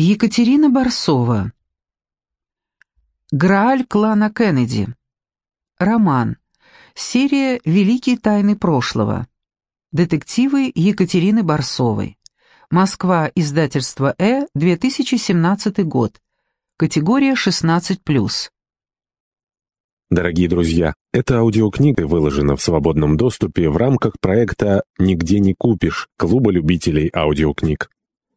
Екатерина Барсова. Грааль клана Кеннеди. Роман. Серия «Великие тайны прошлого». Детективы Екатерины Барсовой. Москва, издательство «Э», 2017 год. Категория 16+. Дорогие друзья, эта аудиокнига выложена в свободном доступе в рамках проекта «Нигде не купишь» Клуба любителей аудиокниг.